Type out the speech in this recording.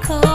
call.